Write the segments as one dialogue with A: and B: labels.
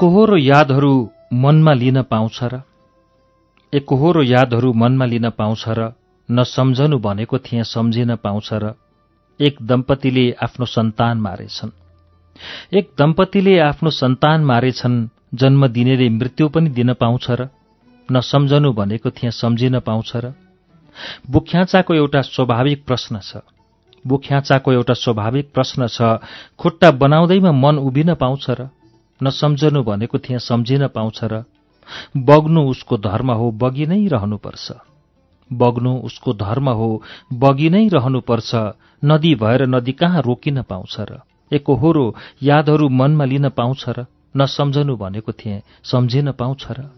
A: एकहोरो यादहरू मनमा लिन पाउँछ र? एकहोरो यादहरू मनमा लिन पाउँछ र नसम्झनु भनेको थिएँ सम्झिन पाउँछ र एक दम्पतिले आफ्नो सन्तान मारेछन्। एक दम्पतिले आफ्नो सन्तान मारेछन् जन्म दिनेले मृत्यु पनि दिन पाउँछ र नसम्झनु भनेको थिएँ सम्झिन पाउँछ र। बुख्याचाको एउटा स्वाभाविक प्रश्न छ। बुख्याचाको एउटा स्वाभाविक प्रश्न छ खुट्टा बनाउँदैमा मन उभिन पाउँछ र नसम्झनु भनेको थिएँ सम्झिन पाउँछ र बग्नु उसको धर्म हो बगी नै रहनुपर्छ। बग्नु उसको धर्म हो बगी नै रहनुपर्छ। नदी भएर नदी कहाँ रोकिन पाउँछ र? एकहोरो यादहरू मनमा लिन पाउँछ र? नसम्झनु भनेको थिएँ सम्झिन पाउँछ र?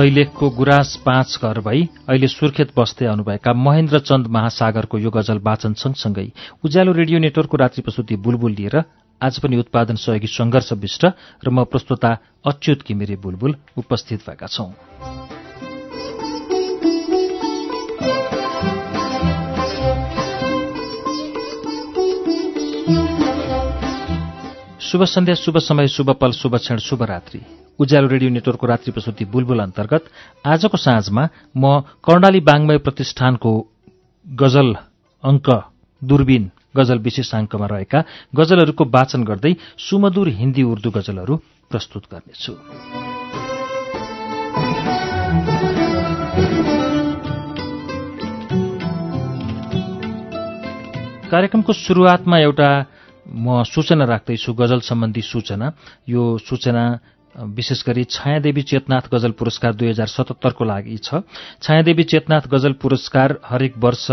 A: दैलेखको गुराँस पाँच घर भई अहिले सुर्खेत बस्दै आउनुभएका महेन्द्र चन्द महासागरको यो गजल वाचन सँगसँगै उज्यालो रेडियो नेटवर्कको रात्रि प्रस्तुति बुलबुल लिएर आज पनि उत्पादन सहयोगी संघर्ष विष्ट र म प्रस्तुता अच्युत किमिरे बुलबुल उपस्थित भएका छौं। शुभ सन्ध्या शुभ समय शुभ पल शुभ क्षण शुभ रात्रि। उज्यालो रेडियो नेटवर्कको रात्रि प्रस्तुति बुलबुल अन्तर्गत। आजको साँझमा म कर्णाली बाङ्मय प्रतिष्ठानको गजल अङ्क दूरबीन गजल विशेष अङ्कमा रहेका गजलहरूको वाचन गर्दै सुमधुर हिन्दी उर्दू गजलहरू प्रस्तुत गर्नेछु। कार्यक्रमको सुरुवातमा एउटा म सूचना राख्दैछु गजल सम्बन्धी सूचना। यो सूचना विशेष गरी छायादेवी चेतनाथ गजल पुरस्कार दुई हजार सतहत्तरको लागि छ। छायादेवी चेतनाथ गजल पुरस्कार हरेक वर्ष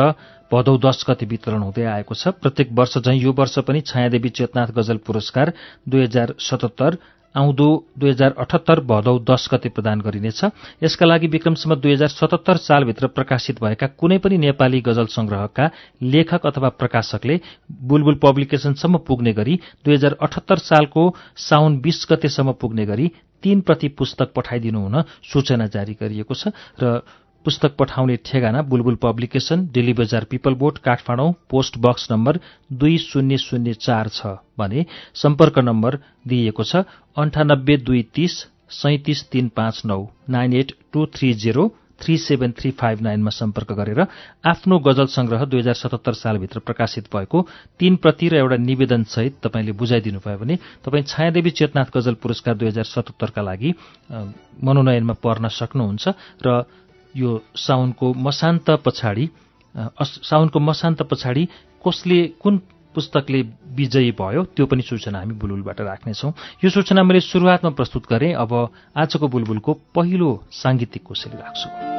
A: भदौ दश गति वितरण हुँदै आएको छ। प्रत्येक वर्ष झैं यो वर्ष पनि छायादेवी चेतनाथ गजल पुरस्कार दुई हजार सतहत्तर आउँदो दुई हजार अठहत्तर भदौ दश गते प्रदान गरिनेछ। यसका लागि विक्रमसम्म दुई हजार सतहत्तर सालभित्र प्रकाशित भएका कुनै पनि नेपाली गजल संग्रहका लेखक अथवा प्रकाशकले बुलबुल पब्लिकेशनसम्म पुग्ने गरी दुई हजार अठहत्तर सालको साउन बीस गतेसम्म पुग्ने गरी तीन प्रति पुस्तक पठाइदिनु हुन सूचना जारी गरिएको छ र पुस्तक पठाउने ठेगाना बुलबुल पब्लिकेशन डेली बजार पिपल बोर्ड काठमाडौँ पोस्ट बक्स नम्बर दुई शून्य शून्य चार छ भने सम्पर्क नम्बर दिइएको छ अन्ठानब्बे दुई तीस सैतिस तीन पाँच नौ nine eight two three zero three seven three five नाइनमा सम्पर्क गरेर आफ्नो गजल संग्रह दुई हजार सतहत्तर सालभित्र प्रकाशित भएको तीन प्रति र एउटा निवेदनसहित तपाईँले बुझाइदिनु भयो भने तपाईँ छायादेवी चेतनाथ गजल पुरस्कार दुई हजार सतहत्तरका लागि मनोनयनमा पर्न सक्नुहुन्छ र यो साउनको मसान्त पछाडि साउनको मसान्त पछाडि कसले कुन पुस्तकले विजयी भयो त्यो पनि सूचना हामी बुलबुलबाट राख्नेछौँ। यो सूचना मैले सुरुवातमा प्रस्तुत गरेँ अब आजको बुलबुलको पहिलो साङ्गीतिक कोसेली राख्छु।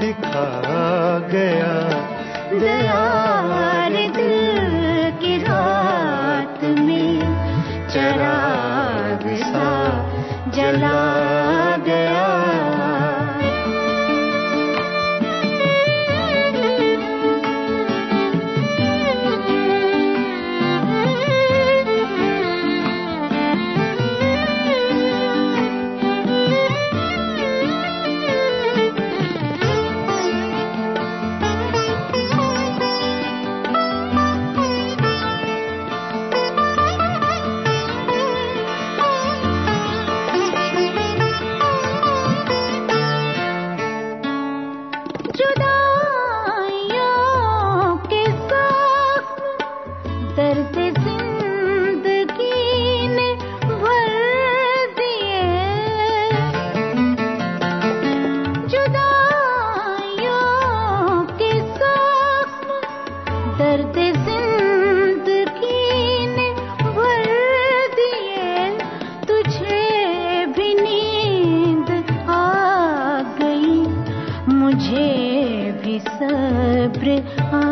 B: दिखा गया।
C: दया は。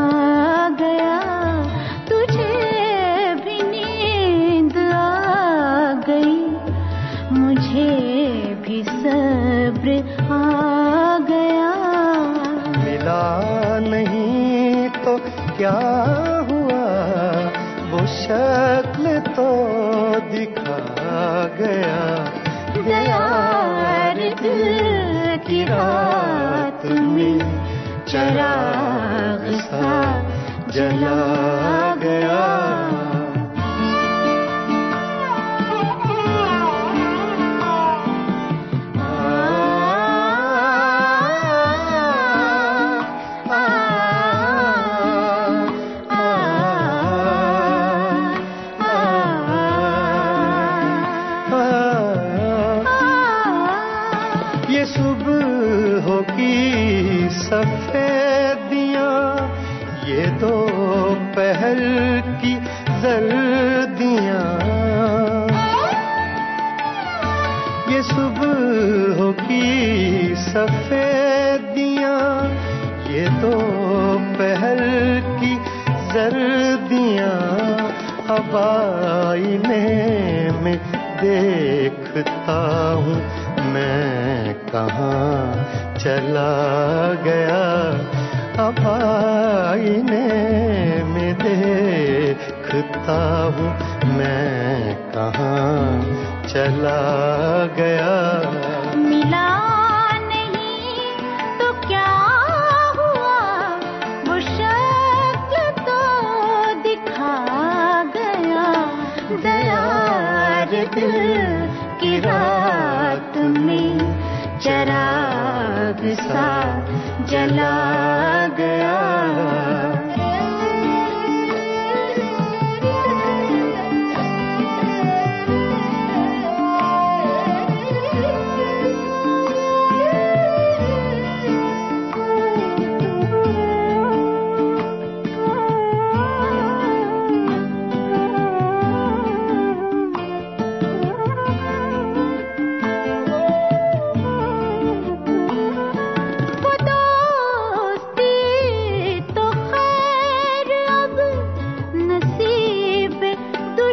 C: سردیاں آئینے میں دیکھتا ہوں میں کہاں چلا گیا
B: آئینے میں دیکھتا ہوں میں کہاں چلا گیا درد کی رات
C: میں چراغ سا جلا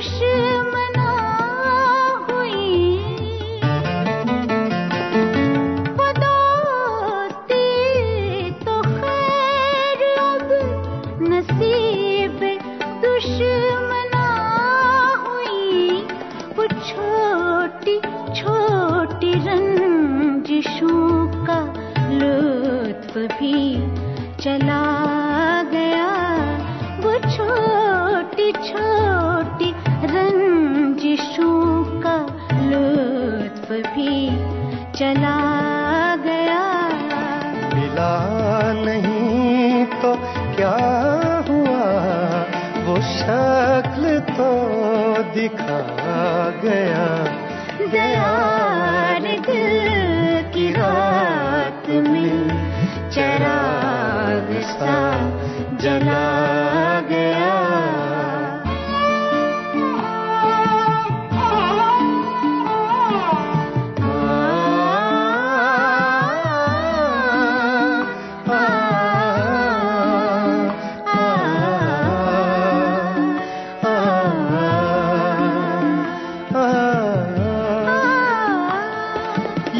C: 是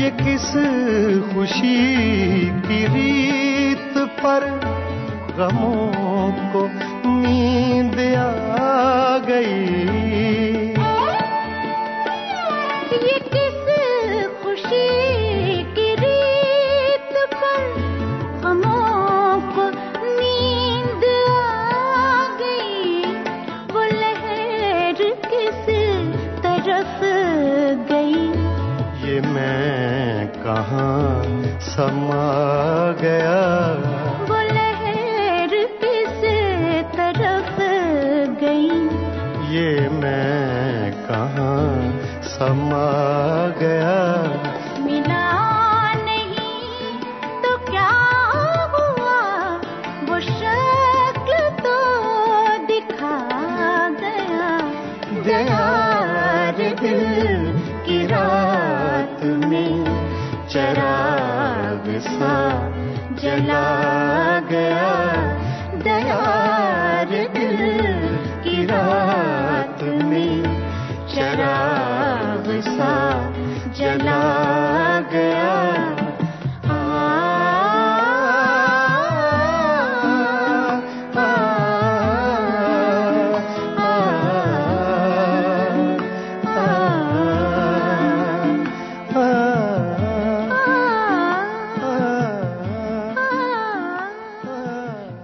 C: یہ کس خوشی کی ریت پر غموں کو نیند آ گئی؟
B: سما گیا۔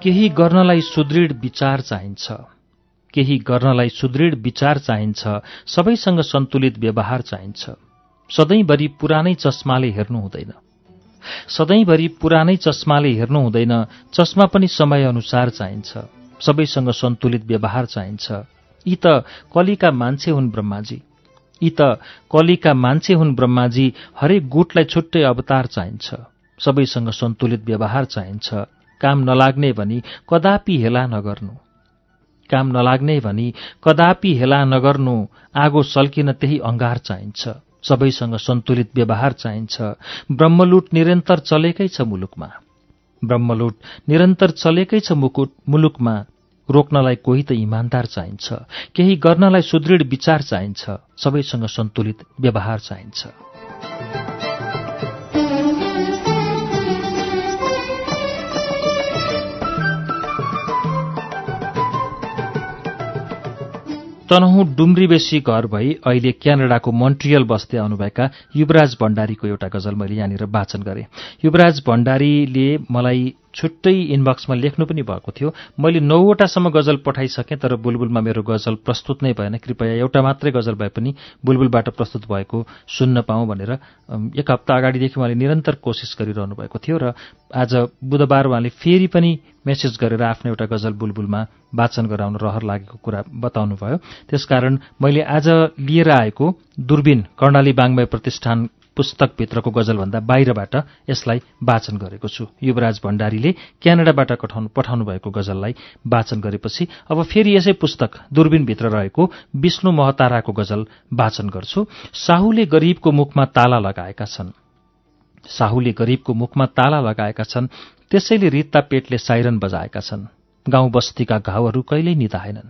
B: केही
A: गर्नलाई सुदृढ विचार चाहिन्छ। केही गर्नलाई सुदृढ विचार चाहिन्छ। सबैसँग सन्तुलित व्यवहार चाहिन्छ। सधैँभरि पुरानै चस्माले हेर्नु हुँदैन। सधैँभरि पुरानै चस्माले हेर्नु हुँदैन चस्मा पनि समयअनुसार चाहिन्छ। सबैसँग सन्तुलित व्यवहार चाहिन्छ। यी त कलिका मान्छे हुन् ब्रह्माजी। यी त कलिका मान्छे हुन् ब्रह्माजी हरेक गुटलाई छुट्टै अवतार चाहिन्छ। सबैसँग सन्तुलित व्यवहार चाहिन्छ। काम नलाग्ने भनी कदापि हेला नगर्नु। काम नलाग्ने भनी कदापि हेला नगर्नु आगो सल्किन त्यही अङ्गार चाहिन्छ। सबैसँग सन्तुलित व्यवहार चाहिन्छ। ब्रह्मलुट निरन्तर चलेकै छ मुलुकमा। ब्रह्मलुट निरन्तर चलेकै छ मुकुट मुलुकमा रोक्नलाई कोही त इमान्दार चाहिन्छ। केही गर्नलाई सुदृढ विचार चाहिन्छ। सबैसँग सन्तुलित व्यवहार चाहिन्छ। तनहुँ डुम्रीबेसी घर भई अहिले क्यानाडाको मोन्ट्रियल बस्दै आउनुभएका युवराज भण्डारीको एउटा गजल मैले यहाँनिर वाचन गरेँ। युवराज भण्डारीले मलाई छुट्टै इनबक्समा लेख्नु पनि भएको थियो। मैले नौवटासम्म गजल पठाइसकेँ तर बुलबुलमा मेरो गजल प्रस्तुत नै भएन। कृपया एउटा मात्रै गजल भए पनि बुलबुलबाट प्रस्तुत भएको सुन्न पाऊँ भनेर एक हप्ता अगाडिदेखि उहाँले निरन्तर कोसिस गरिरहनु भएको थियो र आज बुधबार उहाँले फेरि पनि मेसेज गरेर आफ्नो एउटा गजल बुलबुलमा वाचन गराउन रहर लागेको कुरा बताउनुभयो। त्यसकारण मैले आज लिएर आएको दूरबीन कर्णाली बाङ्मय प्रतिष्ठान पुस्तकभित्रको गजलभन्दा बाहिरबाट यसलाई वाचन गरेको छु। युवराज भण्डारीले क्यानाडाबाट कठाउनु पठाउनु भएको गजललाई वाचन गरेपछि अब फेरि यसै पुस्तक दूरबीनभित्र रहेको विष्णु महताराको गजल वाचन गर्छु। साहुले गरीबको मुखमा ताला लगाएका छन्। साहुले गरीबको मुखमा ताला लगाएका छन् त्यसैले रित्ता पेटले साइरन बजाएका छन्। गाउँ बस्तीका घाउहरू कहिल्यै निधाएनन्।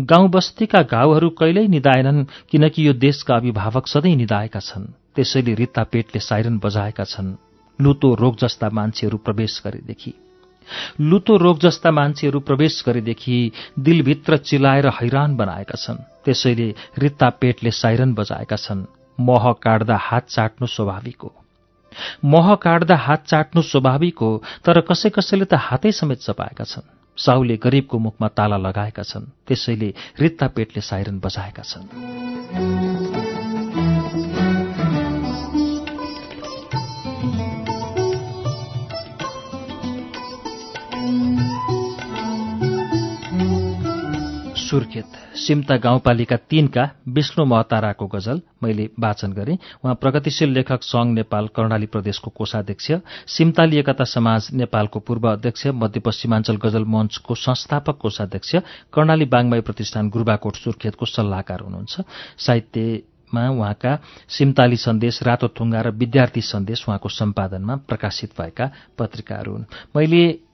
A: गाउँ बस्तीका घाउहरू कहिल्यै निधाएनन् किनकि यो देशका अभिभावक सधैँ निधाएका छन्। त्यसैले रित्ता पेटले साइरन बजाएका छन्। लुतो रोग जस्ता मान्छेहरू प्रवेश गरेदेखि। लुतो रोग जस्ता मान्छेहरू प्रवेश गरेदेखि दिलभित्र चिलाएर हैरान बनाएका छन्। त्यसैले रित्ता पेटले साइरन बजाएका छन्। मह काट्दा हात चाट्नु स्वाभाविक हो। मह काट्दा हात चाट्नु स्वाभाविक हो तर कसै कसैले त हातै समेत चपाएका छन्। साहुले गरिबको मुखमा ताला लगाएका छन्। त्यसैले रित्ता पेटले साइरन बजाएका छन्। सुर्खेत। सिम्ता गाउँपालिका तीनका विष्णु महताराको गजल मैले वाचन गरेँ। उहाँ प्रगतिशील लेखक संघ नेपाल कर्णाली प्रदेशको कोषाध्यक्ष सिम्ताली एकता समाज नेपालको पूर्व अध्यक्ष मध्यपश्चिमाञ्चल गजल मञ्चको संस्थापक कोषाध्यक्ष कर्णाली बाङ्मय प्रतिष्ठान गुरूबाकोट सुर्खेतको सल्लाहकार हुनुहुन्छ। साहित्यमा उहाँका सिमताली सन्देश रातो थुङ्गा र विद्यार्थी सन्देश उहाँको सम्पादनमा प्रकाशित भएका पत्रिकाहरू हुन्। मैले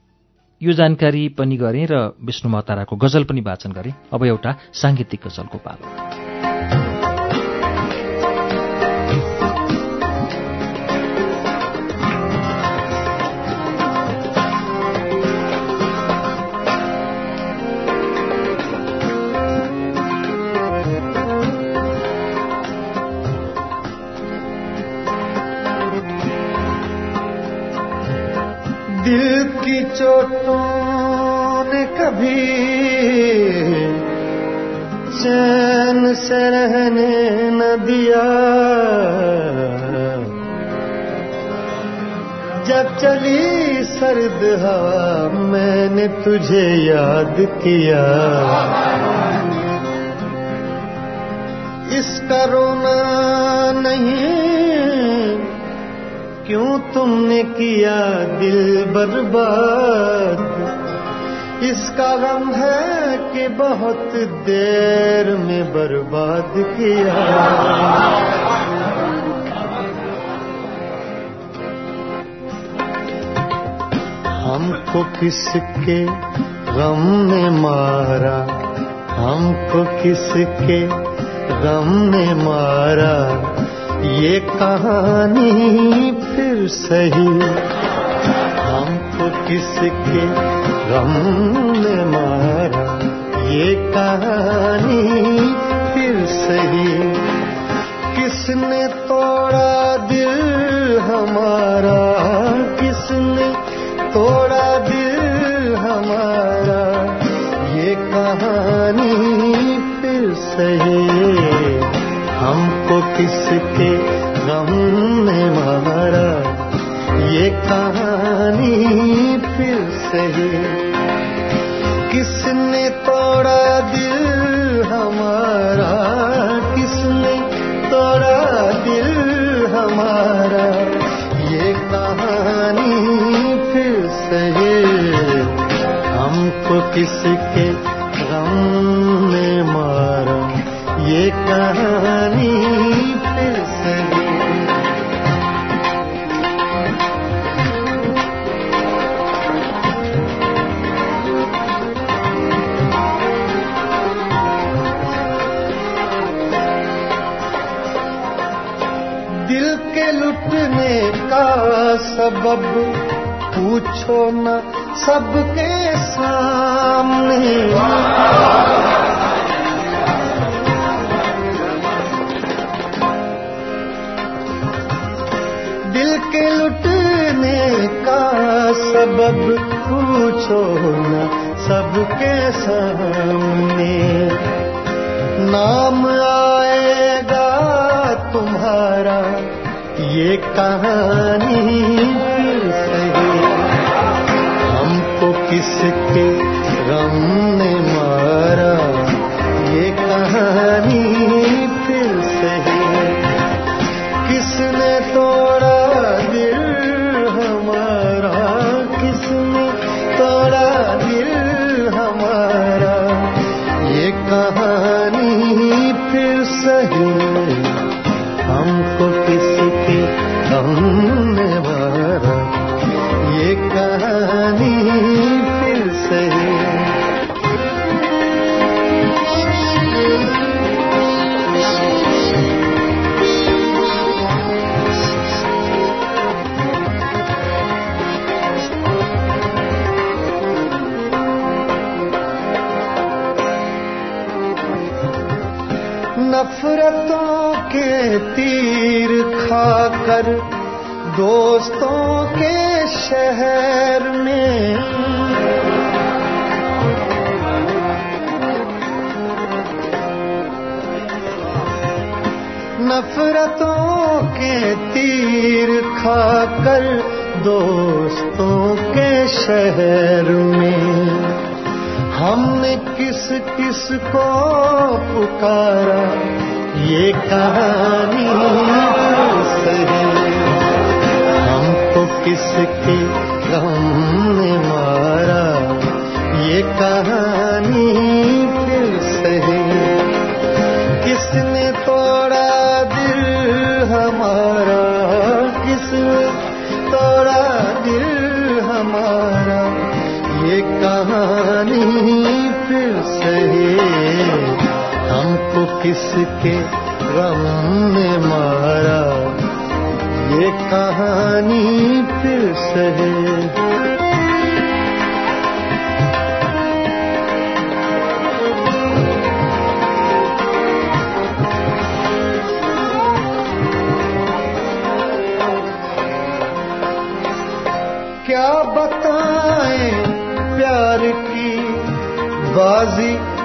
A: यो जानकारी पनि गरेँ र विष्णु महताराको गजल पनि वाचन गरेँ। अब एउटा साङ्गीतिक गजलको पालो।
B: چلی سرد ہوا، میں نے تجھے یاد کیا۔ اس کا رونا نہیں، کیوں تم نے کیا دل برباد؟ اس کا غم ہے کہ بہت دیر میں برباد کیا۔ है कि बहुत देर में बर्बाद किया हमको किसके गम ने मारा हमको किसके गम ने मारा ये कहानी फिर सही हमको किसके गम ने मारा ये कहानी फिर सही किसने तोड़ा दिल हमारा किसने तोड़ा दिल سہے ہم کو کس کے غم نے مارا یہ کہانی پھر سہے کس نے توڑا دل ہمارا کس نے توڑا دل ہمارا یہ کہانی پھر سہے ہم کو کس کے سبب پوچھو نہ سب کے سامنے۔ دل کے لٹنے کا سبب پوچھو نہ سب کے سامنے۔ نام آئے گا تمہارا तुम्हारा ये कहानी फिर सही हमको किसके गम ने मारा ये कहानी फिर सही किसने के तीर खाकर दोस्तों के शहर में नफरतों के तीर खाकर दोस्तों के शहर में हमने किस किस को पुकारा ये कहानी सही हमको किसके गम ने मारा ये कहानी फिर सही किसने तोड़ा दिल हमारा किसने तोड़ा दिल हमारा ये कहानी फिर सही हमको किसके गम ने मारा ये कहानी फिर सही क्या बताएं प्यार की बाजी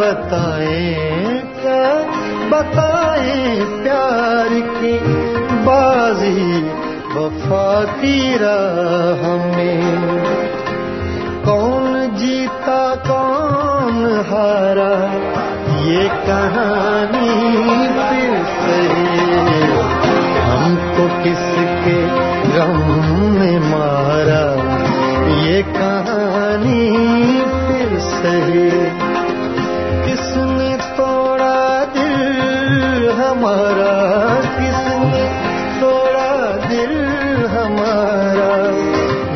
B: क्या बताएं क्या बताएं प्यार की बाजी वफा की राह में कौन जीता कौन हारा ये कहानी फिर सही हमको किसके गम ने मारा ये कहानी फिर सही किसने दिल हमारा किसने तोड़ा दिल हमारा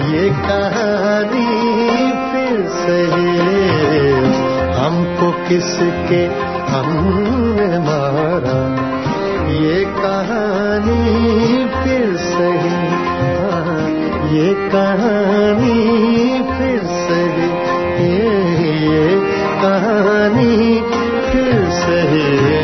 B: ये कहानी फिर सही किसके हमने मारा ये कहानी फिर सही हाँ, ये कहानी फिर सही ये, ये कहानी फिर सही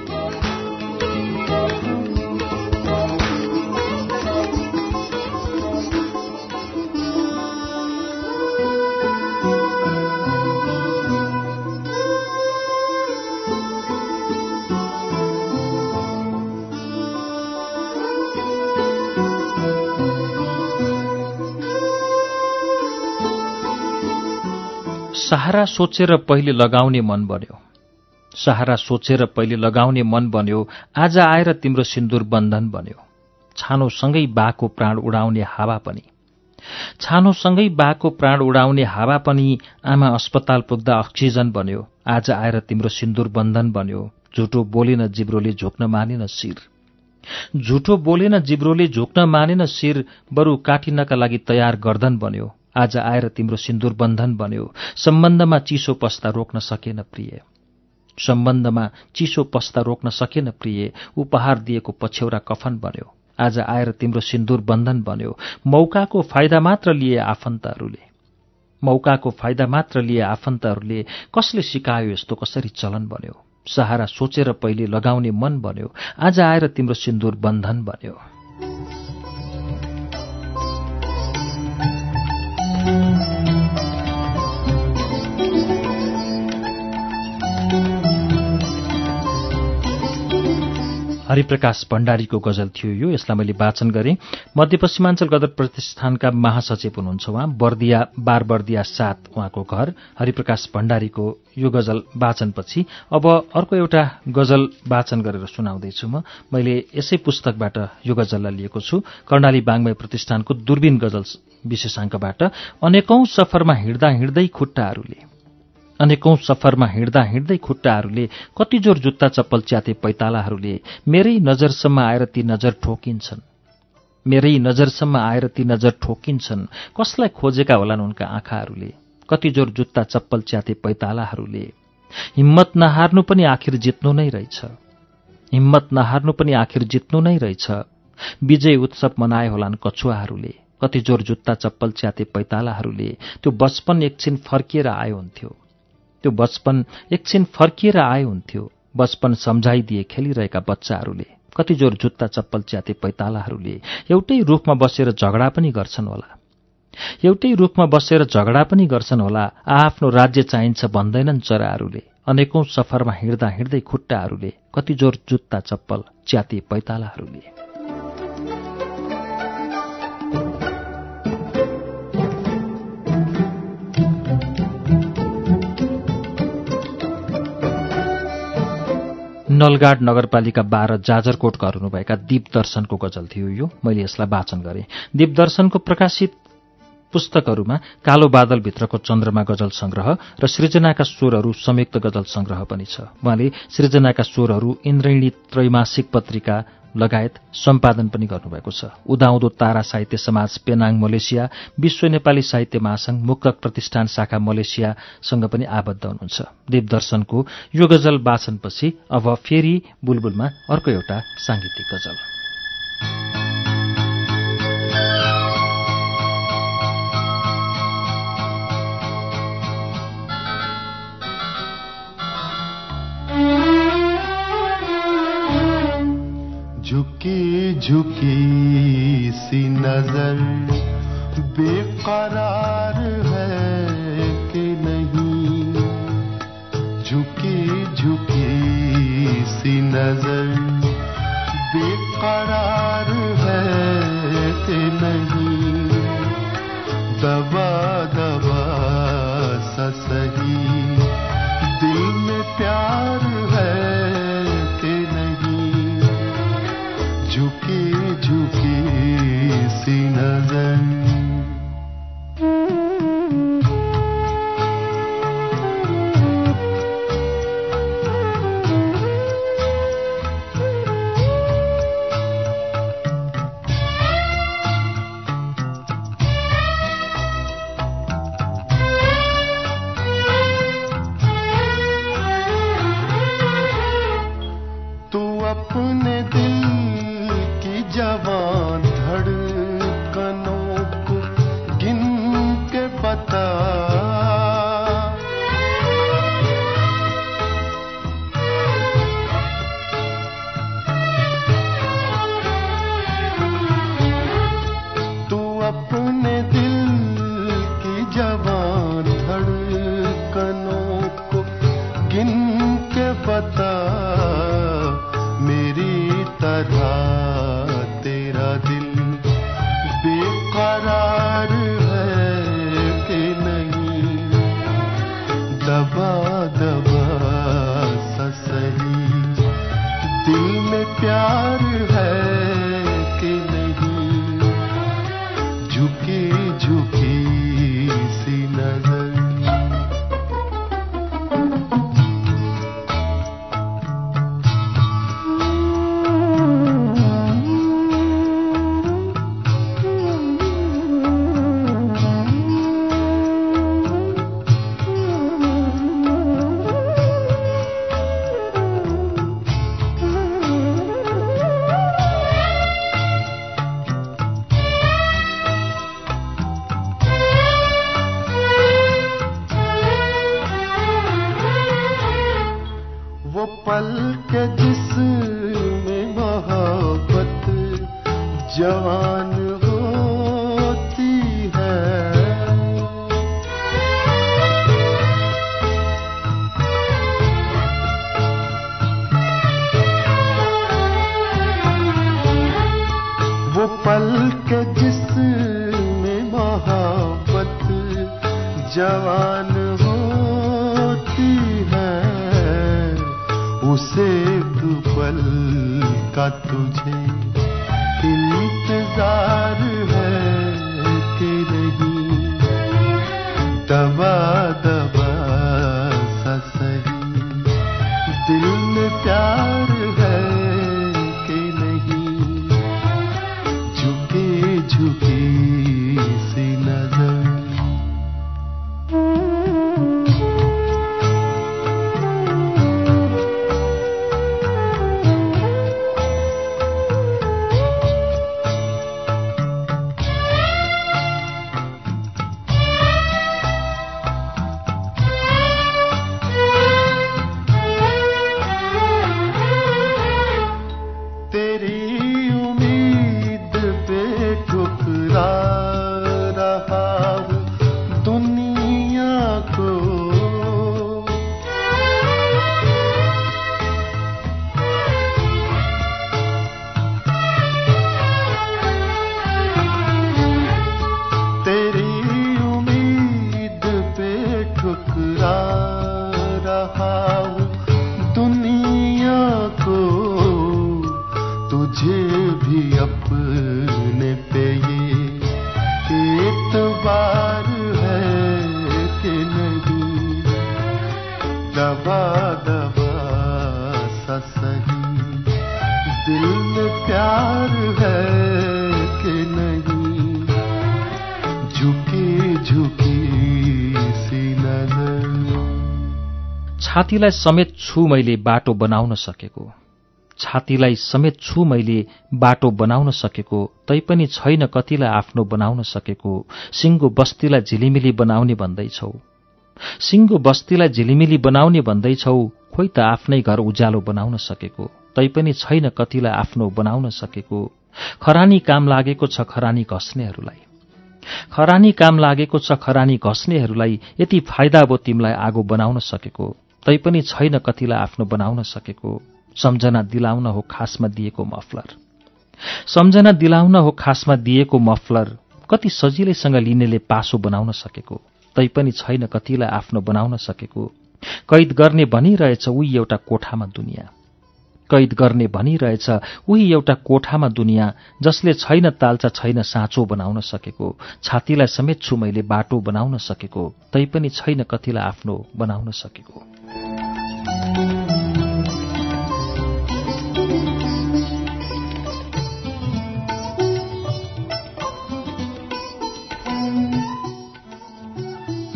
A: सहारा सोचेर पहिले लगाउने मन बन्यो। सहारा सोचेर पहिले लगाउने मन बन्यो आज आएर तिम्रो सिन्दुर बन्धन बन्यो। छानोसँगै बाको प्राण उडाउने हावा पनि। छानोसँगै बाको प्राण उडाउने हावा पनि आमा अस्पताल पुग्दा अक्सिजन बन्यो आज आएर तिम्रो सिन्दुर बन्धन बन्यो। झुटो बोलेन जिब्रोले झोक्न मानेन शिर। झुटो बोलेन जिब्रोले झोक्न मानेन शिर बरु काटिनका लागि तयार गर्दन बन्यो। आज आएर तिम्रो सिन्दुर बन्धन बन्यो। सम्बन्धमा चिसो पस्ता रोक्न सकेन प्रिय। सम्बन्धमा चिसो पस्ता रोक्न सकेन प्रिय। उपहार दिएको पछ्यौरा कफन बन्यो। आज आएर तिम्रो सिन्दुर बन्धन बन्यो। मौकाको फाइदा मात्र लिए आफन्तहरूले। मौकाको फाइदा मात्र लिए आफन्तहरूले कसले सिकायो यस्तो कसरी चलन बन्यो? सहारा सोचेर पहिले लगाउने मन बन्यो। आज आएर तिम्रो सिन्दुर बन्धन बन्यो। Thank you. हरिप्रकाश भण्डारीको गजल थियो यो यसलाई मैले वाचन गरेँ। मध्यपश्चिमाञ्चल गदर प्रतिष्ठानका महासचिव हुनुहुन्छ उहाँ बर्दिया बार बर्दिया सात उहाँको घर हरिप्रकाश भण्डारीको यो गजल वाचनपछि। अब अर्को एउटा गजल वाचन गरेर सुनाउँदैछु म। मैले यसै पुस्तकबाट यो गजललाई लिएको छु। कर्णाली बाङ्मय प्रतिष्ठानको दूरबीन गजल विशेषाङ्कबाट। अनेकौं सफरमा हिँड्दा हिँड्दै खुट्टाहरूले अनेकौं सफरमा हिँड्दा हिँड्दै खुट्टाहरूले कति जोर जुत्ता चप्पल च्याते पैतालाहरूले मेरै नजरसम्म आएर ती नजर ठोकिन्छन्। मेरै नजरसम्म आएर ती नजर ठोकिन्छन्। कसलाई खोजेका होलान् उनका आँखाहरूले? कति जोर जुत्ता चप्पल च्याते पैतालाहरूले? हिम्मत नहार्नु पनि आखिर जित्नु नै रहेछ। हिम्मत नहार्नु पनि आखिर जित्नु नै रहेछ। विजय उत्सव मनाए होलान् कछुवाहरूले। कति जोर जुत्ता चप्पल च्याते पैतालाहरूले? त्यो बचपन एकछिन फर्किएर आयो हुन्थ्यो। त्यो बचपन एकछिन फर्किएर आए हुन्थ्यो। बचपन सम्झाइदिए खेलिरहेका बच्चाहरूले कति जोर जुत्ता चप्पल च्याते पैतालाहरूले एउटै रूखमा बसेर झगडा पनि गर्छन् होला। एउटै रूखमा बसेर झगडा पनि गर्छन् होला आफ्नो राज्य चाहिन्छ भन्दैनन् चराहरूले अनेकौं सफरमा हिँड्दा हिँड्दै खुट्टाहरूले कति जोर जुत्ता चप्पल च्याते पैतालाहरूले। नलगाड नगरपालिका बाह्र जाजरकोट घर हुनुभएका दीप दर्शनको गजल थियो यो। मैले यसलाई वाचन गरेँ। दीप दर्शनको प्रकाशित पुस्तकहरूमा कालो बादलभित्रको चन्द्रमा गजल संग्रह र सृजनाका स्वरहरू संयुक्त गजल संग्रह पनि छ। उहाँले सृजनाका स्वरहरू इन्द्रेणी त्रैमासिक पत्रिका लगायत सम्पादन पनि गर्नुभएको छ। उदाउँदो तारा साहित्य समाज पेनाङ मलेसिया विश्व नेपाली साहित्य महासंघ मुक्तक प्रतिष्ठान शाखा मलेसियासँग पनि आबद्ध हुनुहुन्छ। देवदर्शनको यो गजल वाचनपछि अब फेरि बुलबुलमा अर्को एउटा सांगीतिक गजल।
B: झुकी झुकी सी नजर बेकरार है कि नहीं? झुकी झुकी
D: नजर बेकरार है कि नहीं? मेरी वो पल के जिसमें मोहब्बत जवान होती है उसे दो पल का तुझे इंतजार है कि नहीं। दबा
A: छातीलाई समेत छु मैले बाटो बनाउन सकेको। छातीलाई समेत छु मैले बाटो बनाउन सकेको तैपनि छैन कतिलाई आफ्नो बनाउन सकेको सिङ्गो बस्तीलाई झिलिमिली बनाउने भन्दैछौ। सिङ्गो बस्तीलाई झिलिमिली बनाउने भन्दैछौ खोइ त आफ्नै घर उज्यालो बनाउन सकेको तैपनि छैन कतिलाई आफ्नो बनाउन सकेको। खरानी काम लागेको छ खरानी घस्नेहरूलाई। खरानी काम लागेको छ खरानी घस्नेहरूलाई यति फाइदा भो तिमीलाई आगो बनाउन सकेको। तैपनि छैन कतिलाई आफ्नो बनाउन सकेको सम्झना दिलाउन हो खासमा दिएको मफलर। सम्झना दिलाउन हो खासमा दिएको मफलर कति सजिलैसँग लिनेले पासो बनाउन सकेको तैपनि छैन कतिलाई आफ्नो बनाउन सकेको। कैद गर्ने भनिरहेछ उही एउटा कोठामा दुनियाँ। कैद गर्ने भनिरहेछ उही एउटा कोठामा दुनियाँ जसले छैन ताल्चा छैन साँचो बनाउन सकेको। छातीलाई समेत छु मैले बाटो बनाउन सकेको तैपनि छैन कतिलाई आफ्नो बनाउन सकेको।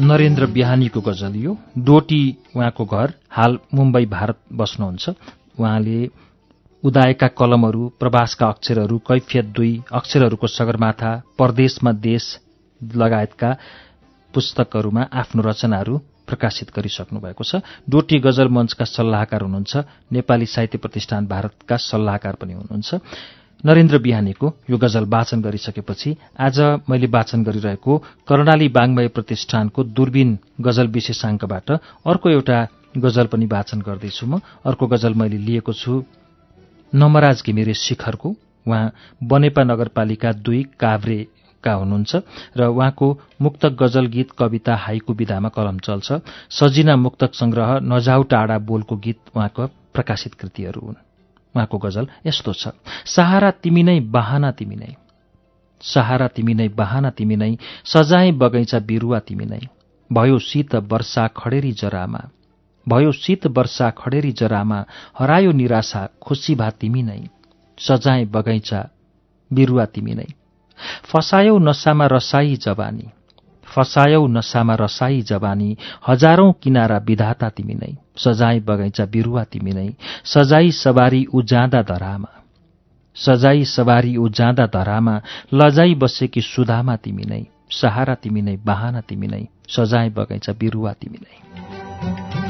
A: नरेन्द्र बिहानीको गजल यो। डोटी उहाँको घर। हाल मुम्बई भारत बस्नुहुन्छ। उहाँले उदाएका कलमहरू प्रवासका अक्षरहरू कैफियत दुई अक्षरहरूको सगरमाथा परदेशमा देश लगायतका पुस्तकहरूमा आफ्नो रचनाहरू प्रकाशित गरिसक्नु भएको छ। डोटी गजल मञ्चका सल्लाहकार हुनुहुन्छ। नेपाली साहित्य प्रतिष्ठान भारतका सल्लाहकार पनि हुनुहुन्छ। नरेन्द्र बिहानीको यो गजल वाचन गरिसकेपछि आज मैले वाचन गरिरहेको कर्णाली बाङ्मय प्रतिष्ठानको दूरबीन गजल विशेषाङ्कबाट अर्को एउटा गजल पनि वाचन गर्दैछु म। अर्को गजल मैले लिएको छु। नमराज घिमिरे शिखरको। उहाँ बनेपा नगरपालिका दुई हुनुहुन्छ र उहाँको मुक्तक गजल गीत कविता हाईको विधामा कलम चल्छ। सजिना मुक्तक संग्रह नजाउ टाढा बोलको गीत उहाँको प्रकाशित कृतिहरू हुन्। उहाँको गजल यस्तो छ। सहारा तिमी नै बहाना तिमी नै। सहारा तिमी नै बहाना तिमी नै। सजाए बगैँचा बिरुवा तिमी नै। भयो शीत वर्षा खडेरी जरामा। भयो शीत वर्षा खडेरी जरामा। हरायो निराशा खुसी भा तिमी नै। सजाए बगैँचा बिरुवा तिमी नै। फसायौ नसामा रसाई जवानी फसायौ नसामा रसाई जवानी हजारौं किनारा विधाता तिमी नै सजाई बगैँचा बिरुवा तिमी नै सजाई सवारी उजाँदा धरामा सजाई सवारी उजाँदा धरामा लजाई बसेकी सुधामा तिमी नै सहारा तिमी नै बहाना तिमी नै सजाई बगैँचा बिरुवा तिमी नै।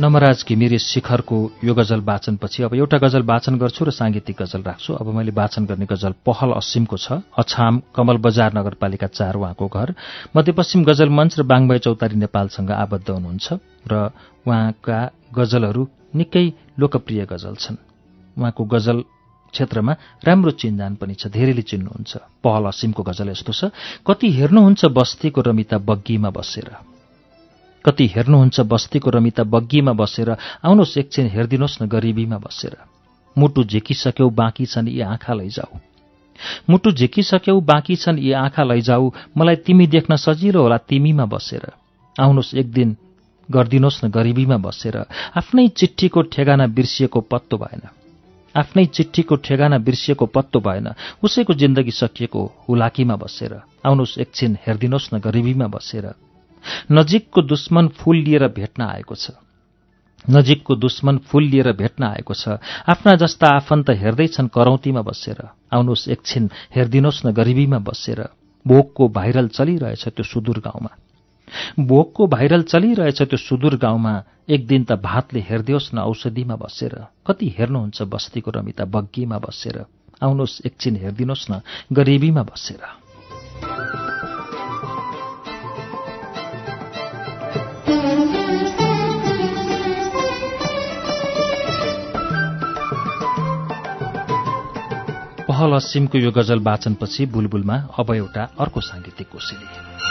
A: नमराज घिमिरे शिखरको यो गजल वाचनपछि अब एउटा गजल वाचन गर्छु र साङ्गीतिक गजल राख्छु। अब मैले वाचन गर्ने गजल पहल असिमको छ। अछाम कमल बजार नगरपालिका चार उहाँको घर। मध्यपश्चिम गजल मञ्च र बाङबाई चौतारी नेपालसँग आबद्ध हुनुहुन्छ र उहाँका गजलहरू निकै लोकप्रिय गजल छन्। उहाँको गजल क्षेत्रमा राम्रो चिन्जान पनि छ धेरैले चिन्नुहुन्छ। पहल असिमको गजल यस्तो छ। कति हेर्नुहुन्छ बस्तीको रमिता बग्गीमा बसेर। कति हेर्नुहुन्छ बस्तीको रमिता बग्गीमा बसेर आउनुहोस् एकछिन हेरिदिनुहोस् न गरिबीमा बसेर। मुटु झिकिसक्यौ बाँकी छन् यी आँखा लैजाऊ। मुटु झिकिसक्यौ बाँकी छन् यी आँखा लैजाऊ। मलाई तिमी देख्न सजिलो होला तिमीमा बसेर। आउनुहोस् एक दिन गरिदिनुहोस् न गरिबीमा बसेर। आफ्नै चिठीको ठेगाना बिर्सिएको पत्तो भएन। आफ्नै चिठीको ठेगाना बिर्सिएको पत्तो भएन। उसैको जिन्दगी सकिएको हुलाकीमा बसेर। आउनुहोस् एकछिन हेरिदिनुहोस् न गरिबीमा बसेर। नजिकको दुश्मन फूल लिएर भेट्न आएको छ। नजिकको दुश्मन फूल लिएर भेट्न आएको छ। आफ्ना जस्ता आफन्त हेर्दैछन् करौतीमा बसेर। आउनुहोस् एकछिन हेरिदिनुहोस् न गरिबीमा बसेर। भोकको भाइरल चलिरहेछ त्यो सुदूर गाउँमा। भोकको भाइरल चलिरहेछ त्यो सुदूर गाउँमा। एक दिन त भातले हेरिदियोस् न औषधिमा बसेर। कति हेर्नुहुन्छ बस्तीको रमिता बग्गीमा बसेर। आउनुहोस् एकछिन हेरिदिनुहोस् न गरिबीमा बसेर। पहल असिमको यो गजल वाचनपछि बुलबुलमा अब एउटा अर्को साङ्गीतिक कोसेली।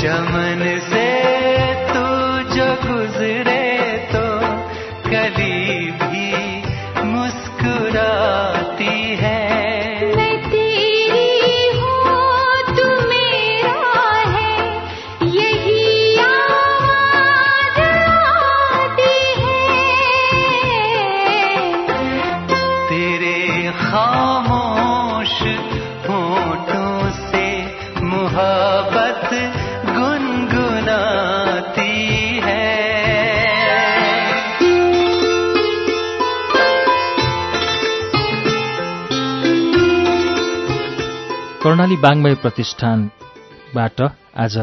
E: चमन से
A: कर्णाली बाङ्मय प्रतिष्ठानबाट आज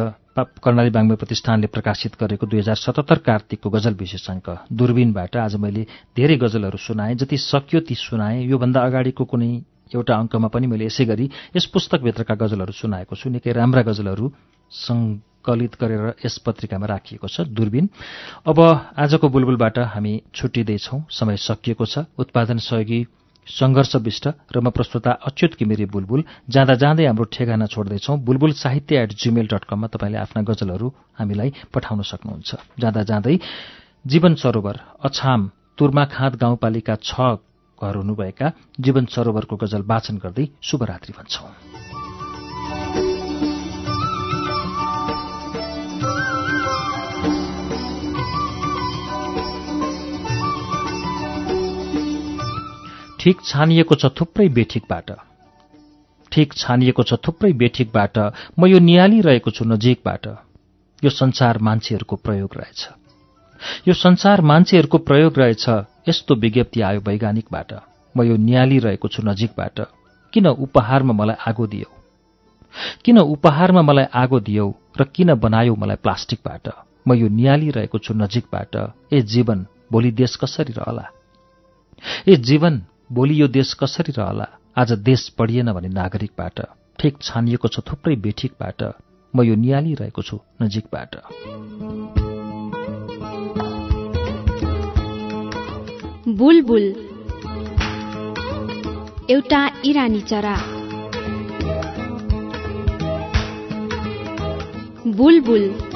A: कर्णाली बाङ्मय प्रतिष्ठानले प्रकाशित गरेको दुई हजार सतहत्तर कार्तिकको गजल विशेषाङ्क दूरबीनबाट आज मैले धेरै गजलहरू सुनाएँ जति सक्यो ती सुनाएँ। योभन्दा अगाडिको कुनै एउटा अङ्कमा पनि मैले यसै गरी यस पुस्तकभित्रका गजलहरू सुनाएको छु। निकै राम्रा गजलहरू सङ्कलित गरेर यस पत्रिकामा राखिएको छ दूरबीन। अब आजको बुलबुलबाट हामी छुट्टिँदैछौँ। समय सकिएको छ। उत्पादन सहयोगी सङ्घर्षविष्ट र म प्रस्तुता अच्युत किमिरी बुलबुल। जाँदा जाँदै हाम्रो ठेगाना छोड्दैछौँ। बुलबुल साहित्य एट जिमेल डट कममा तपाईँले आफ्ना गजलहरू हामीलाई पठाउन सक्नुहुन्छ। जाँदा जाँदै जीवन सरोवर अछाम तुर्माखाँद गाउँपालिका छ घर हुनुभएका जीवन सरोवरको गजल वाचन गर्दै शुभरात्रि भन्छौं। ठिक छानिएको छ थुप्रै बेठिकबाट। ठिक छानिएको छ थुप्रै बेठिकबाट म यो निहालिरहेको छु नजिकबाट। यो संसार मान्छेहरूको प्रयोग रहेछ। यो संसार मान्छेहरूको प्रयोग रहेछ यस्तो विज्ञप्ति आयो वैज्ञानिकबाट। म यो निहालिरहेको छु नजिकबाट। किन उपहारमा मलाई आगो दियौ? किन उपहारमा मलाई आगो दियौ र किन बनायौ मलाई प्लास्टिकबाट? म यो निहालिरहेको छु नजिकबाट। ए जीवन भोलि देश कसरी रहला? ए जीवन भोलि यो देश कसरी रहला? आज देश पढिएन भने नागरिकबाट। ठिक छानिएको छ थुप्रै बेठिकबाट। म यो निहालिरहेको छु नजिकबाट।
F: बुलबुल। एउटा इरानी चरा। बुलबुल।